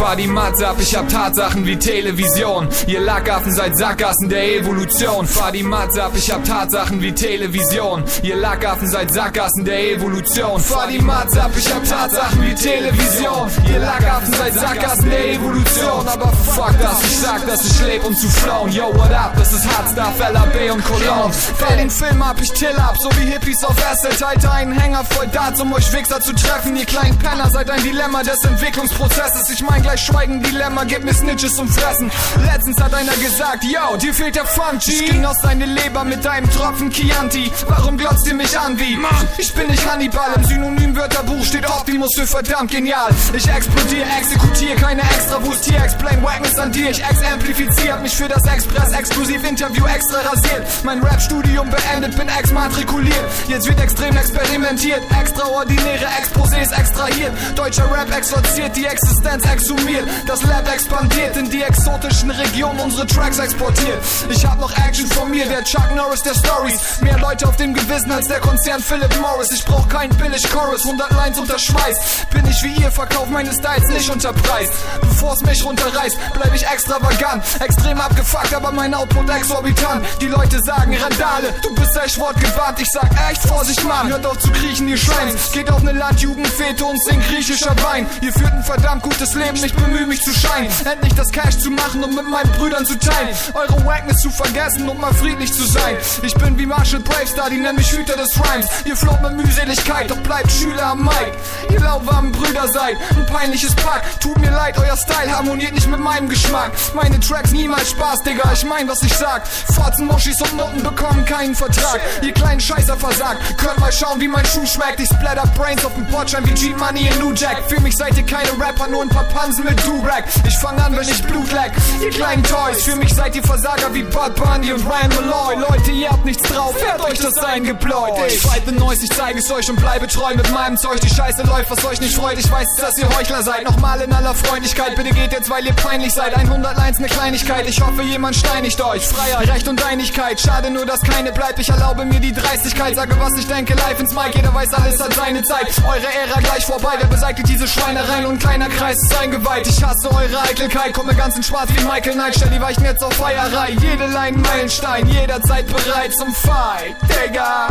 Fahr die Matze ab, ich hab Tatsachen wie Television. Ihr Lackaffen seid Sackgassen der Evolution. Fahr die Matze ab, ich hab Tatsachen wie Television. Ihr Lackaffen seid Sackgassen der Evolution. Fahr die Matze ab, ich hab Tatsachen wie Television. Ihr Lackaffen seid Sackgassen der Evolution. Aber fuck das, ich sag, dass ich leb, um zu flown. Yo, what up, das ist Hardstuff, LAB und Cologne. Fahr den Film ab, ich chill ab, so wie Hippies auf Asset. Halte einen Hänger voll Darts, um euch Wichser zu treffen. Ihr kleinen Penner seid ein Dilemma des Entwicklungsprozesses. Ich mein gleich Schweigen, Dilemma, gib mir Snitches zum Fressen. Letztens hat einer gesagt, yo, dir fehlt der Funk, G. Ich ging aus deine Leber mit deinem Tropfen Chianti. Warum glotzt ihr mich an wie? Mann, ich bin nicht Hannibal, im Synonymwörterbuch steht Optimus für verdammt genial. Ich explodiere, exekutiere, keine extra Wust hier. Explain Wackness an dir, ich exemplifiziert mich für das Express Exklusiv Interview extra rasiert. Mein Rap-Studium beendet, bin exmatrikuliert. Jetzt wird extrem experimentiert, extraordinäre Exposés extrahiert. Deutscher Rap exorziert, die Existenz exhumiert. Das Lab expandiert, in die exotischen Regionen unsere Tracks exportiert. Ich hab noch Action von mir, der Chuck Norris der Stories. Mehr Leute auf dem Gewissen als der Konzern Philip Morris. Ich brauch keinen billig Chorus, 100 Lines unter Schweiß. Bin ich wie ihr, verkauf meine Styles nicht unter Preis. Bevor's mich runterreißt, bleib ich extravagant. Extrem abgefuckt, aber mein Output exorbitant. Die Leute sagen Randale, du bist echt wortgewandt. Ich sag echt Vorsicht, Mann, hört auf zu kriechen, ihr Schweins. Geht auf ne Landjugendfete und singt griechischer Wein. Ihr führt ein verdammt gutes Leben, ich bemühe mich zu scheinen. Endlich das Cash zu machen und mit meinen Brüdern zu teilen. Eure Wackness zu vergessen und mal friedlich zu sein. Ich bin wie Marshall Bravestar, die nennen mich Hüter des Rhymes. Ihr float mit Mühseligkeit, doch bleibt Schüler am Mic. Ihr lauwarmen Brüder seid, ein peinliches Pack. Tut mir leid, euer Style harmoniert nicht mit meinem Geschmack. Meine Tracks niemals Spaß, Digga, ich mein, was ich sag. Fotzen, Moschis und Noten bekommen keinen Vertrag. Ihr kleinen Scheißer versagt. Könnt mal schauen, wie mein Schuh schmeckt. Ich splatter Brains auf dem Bordschein wie G-Money in New Jack. Für mich seid ihr keine Rapper, nur ein paar Pansen mit Durag. Ich fang an, wenn ich Blut leck. Ihr kleinen Toys, für mich seid ihr Versager wie Bud Bunny und Ryan Malloy. Leute, ihr habt nichts drauf, fährt euch das eingepläut. Ich the noise, ich zeige es euch und bleibe treu mit meinem Zeug. Die Scheiße läuft, was euch nicht freut. Ich weiß, dass ihr Heuchler seid. Nochmal in aller Freundlichkeit, bitte geht jetzt, weil ihr peinlich seid. 100 Lines, ne Kleinigkeit. Ich hoffe, jemand steinigt euch. Freiheit, Recht und Einigkeit. Schade nur, dass keine bleibt. Ich erlaube mir die Dreistigkeit. Sage, was ich denke, live ins Mic. Jeder weiß, alles hat seine Zeit. Eure Ära gleich vorbei. Wer beseitigt diese Schweinereien? Und kleiner Kreis ist eingeweiht. Ich hasse eure Eitelkeit. Komme ganz in schwarz wie Michael Knight. Stell die Weichen jetzt auf Feierei. Jede Line Meilenstein. Jederzeit bereit zum Fight. Digga.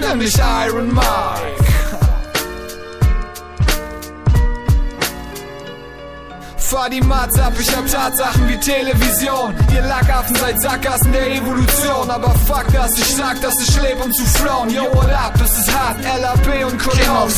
Nenn mich Iron Mike. Fahr die Matz ab, ich hab Tatsachen wie Television. Ihr Lackaffen seid Sackgassen der Evolution. Aber fuck das, ich sag, dass ich leb, um zu flown. Yo, what up, das ist hart, LAB und Cologne.